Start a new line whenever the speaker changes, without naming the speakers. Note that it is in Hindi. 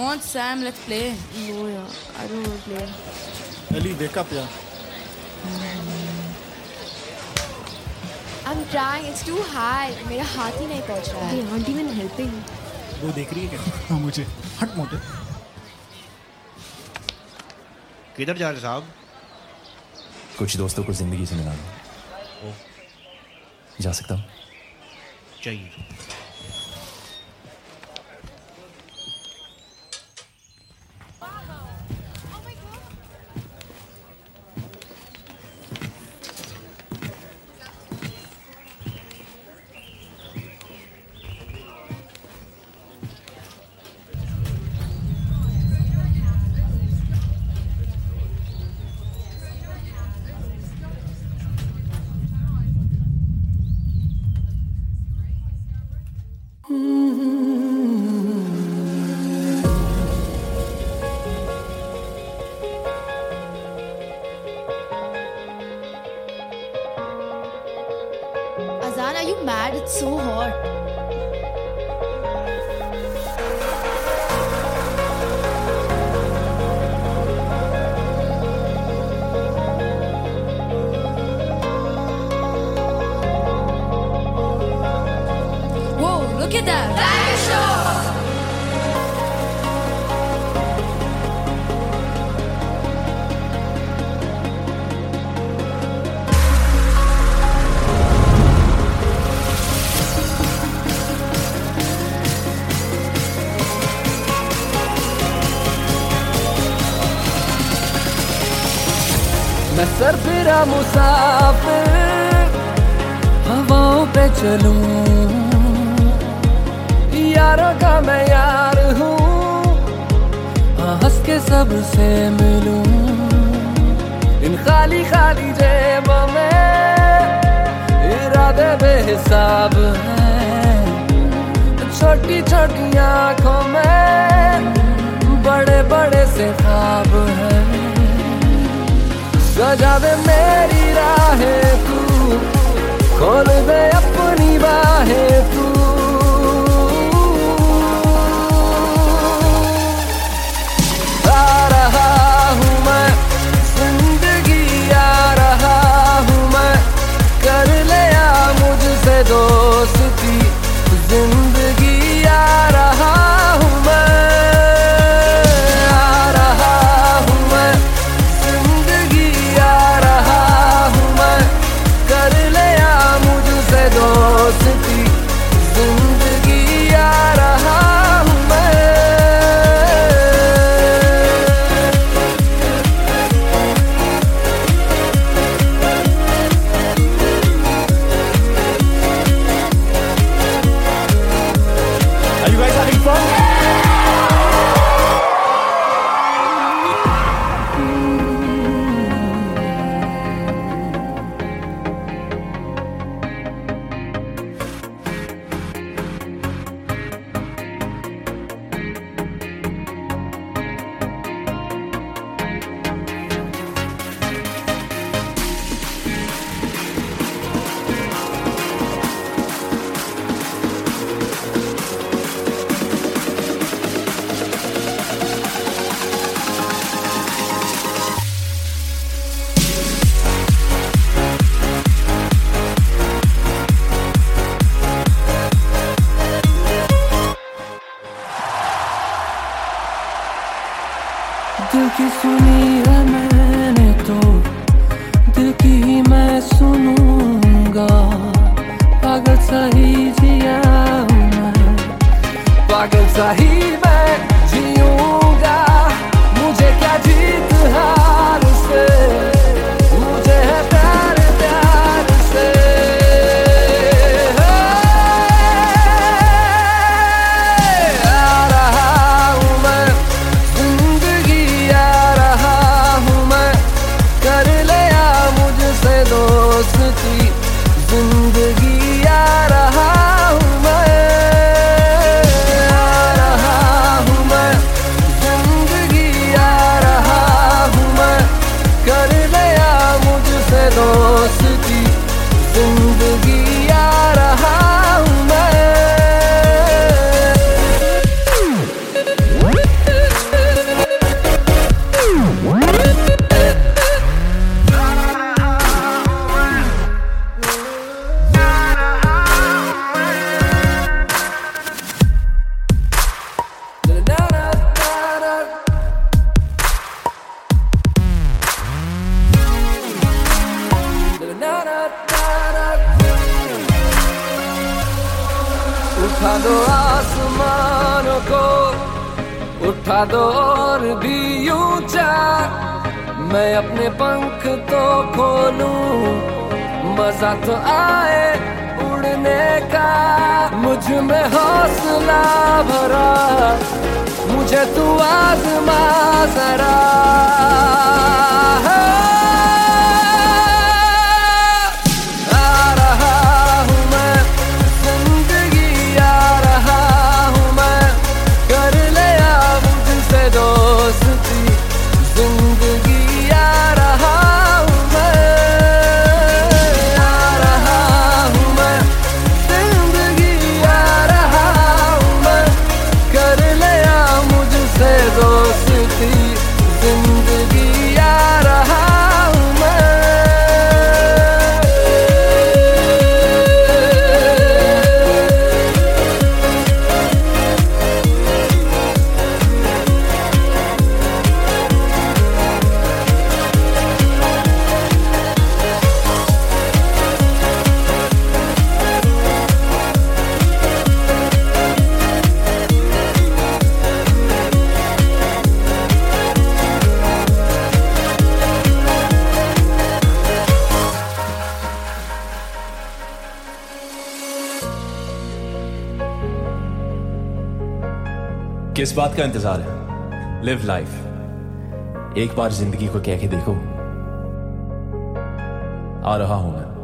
Come on, Sam, let's play.
No, yeah, I don't want to play.
Ellie, wake up, yeah.
I'm trying. It's too high. मेरा हाथ ही नहीं पहुँच रहा है. They aren't even helping.
वो देख रही है क्या हाँ मुझे हट मोटे
किधर जा रहे साहब
कुछ दोस्तों को ज़िंदगी से मिला जा सकता हूँ
चाहिए
Azan, are you mad? It's so hot. Whoa, look at that.
मैं सरफिरा मुसाफिर हवाओं पे चलूँ। यारों का मैं यार हूँ हाँ, हंस के सबसे मिलूं। इन खाली खाली जेबों में इरादे बेहिसाब हैं। छोटी छोटी आँखों में बड़े बड़े से ख्वाब हैं। दे मेरी राहें तू। खोल दे अपनी दिल की सुनी है मैंने तो। दिल की ही मैं सुनूँगा। पागल सही जिया मैं। पागल सही मैं जीऊँगा मुझे क्या जीत हार से? उठा दो आसमानों को उठा दो और भी ऊँचा। मैं अपने पंख तो खोलूं, मज़ा तो आए उड़ने का। मुझमें हौसला भरा, मुझे तू आजमा जरा।
किस बात का इंतज़ार है? लिव लाइफ एक बार ज़िंदगी को कह के देखो। आ रहा हूँ मैं।